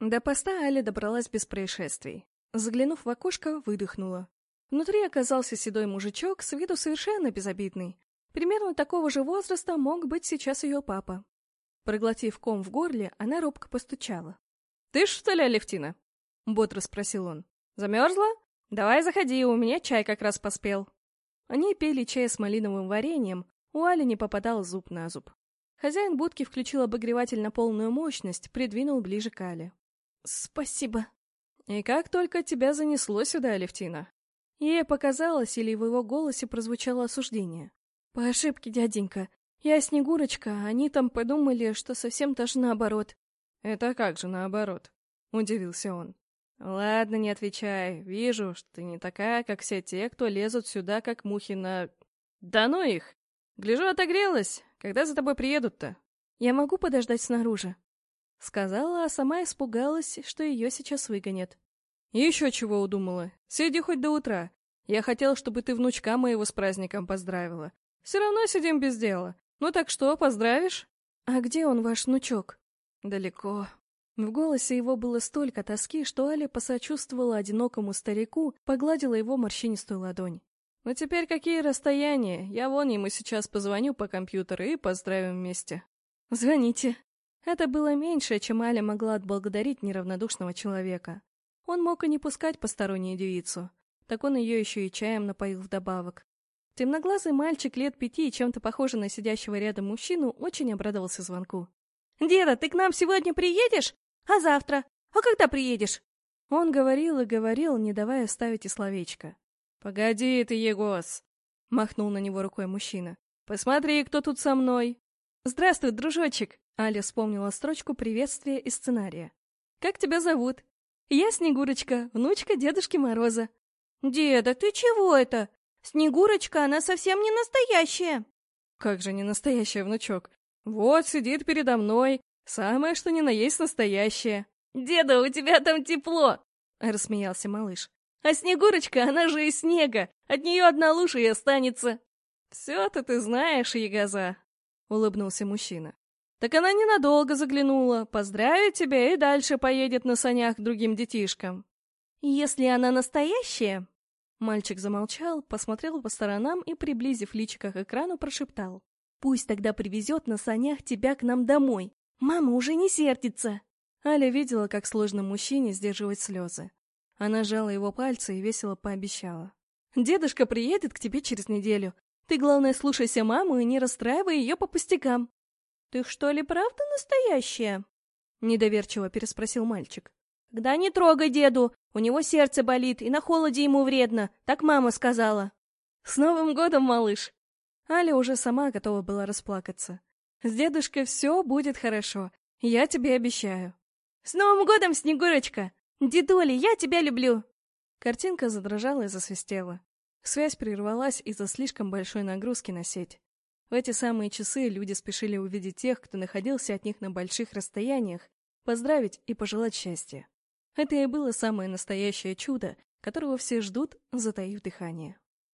До поста Аля добралась без происшествий. Заглянув в окошко, выдохнула. Внутри оказался седой мужичок, с виду совершенно безобидный. Примерно такого же возраста мог быть сейчас ее папа. Проглотив ком в горле, она робко постучала. — Ты что ли, Алевтина? — бодро спросил он. — Замерзла? Давай заходи, у меня чай как раз поспел. Они пили чай с малиновым вареньем, у Али не попадал зуб на зуб. Хозяин будки включил обогреватель на полную мощность, придвинул ближе к Але. «Спасибо». «И как только тебя занесло сюда, Алевтина?» Ей показалось, или в его голосе прозвучало осуждение. «По ошибке, дяденька. Я Снегурочка, они там подумали, что совсем даже наоборот». «Это как же наоборот?» — удивился он. «Ладно, не отвечай. Вижу, что ты не такая, как все те, кто лезут сюда, как мухи на... Да ну их! Гляжу, отогрелась. Когда за тобой приедут-то?» «Я могу подождать снаружи?» Сказала, а сама испугалась, что ее сейчас выгонят. Еще чего удумала. Сиди хоть до утра. Я хотел, чтобы ты внучка моего с праздником поздравила. Все равно сидим без дела. Ну так что, поздравишь? А где он, ваш внучок? Далеко. В голосе его было столько тоски, что Аля посочувствовала одинокому старику, погладила его морщинистую ладонь. «Ну теперь какие расстояния? Я вон ему сейчас позвоню по компьютеру и поздравим вместе». «Звоните», это было меньше, чем Аля могла отблагодарить неравнодушного человека. Он мог и не пускать постороннюю девицу. Так он ее еще и чаем напоил вдобавок. Темноглазый мальчик лет пяти, чем-то похожий на сидящего рядом мужчину, очень обрадовался звонку. «Деда, ты к нам сегодня приедешь? А завтра? А когда приедешь?» Он говорил и говорил, не давая ставить и словечко. «Погоди ты, Егос!» — махнул на него рукой мужчина. «Посмотри, кто тут со мной!» «Здравствуй, дружочек!» Аля вспомнила строчку приветствия из сценария. «Как тебя зовут?» «Я Снегурочка, внучка Дедушки Мороза». «Деда, ты чего это? Снегурочка, она совсем не настоящая». «Как же не настоящая, внучок? Вот сидит передо мной, самое что ни на есть настоящее». «Деда, у тебя там тепло!» — рассмеялся малыш. «А Снегурочка, она же из снега, от нее одна лужа и останется». «Все-то ты знаешь, Ягоза», — улыбнулся мужчина. Так она ненадолго заглянула, поздравит тебя и дальше поедет на санях к другим детишкам. Если она настоящая... Мальчик замолчал, посмотрел по сторонам и, приблизив личико к экрану, прошептал. «Пусть тогда привезет на санях тебя к нам домой. Мама уже не сердится!» Аля видела, как сложно мужчине сдерживать слезы. Она сжала его пальцы и весело пообещала. «Дедушка приедет к тебе через неделю. Ты, главное, слушайся маму и не расстраивай ее по пустякам. «Ты что ли правда настоящая?» — недоверчиво переспросил мальчик. «Тогда не трогай деду, у него сердце болит, и на холоде ему вредно, так мама сказала». «С Новым годом, малыш!» Аля уже сама готова была расплакаться. «С дедушкой все будет хорошо, я тебе обещаю». «С Новым годом, Снегурочка! Дедули, я тебя люблю!» Картинка задрожала и засвистела. Связь прервалась из-за слишком большой нагрузки на сеть. В эти самые часы люди спешили увидеть тех, кто находился от них на больших расстояниях, поздравить и пожелать счастья. Это и было самое настоящее чудо, которого все ждут, затаив дыхание.